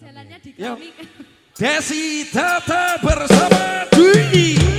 Jalannya di kami. Desi Tata bersama Dwi.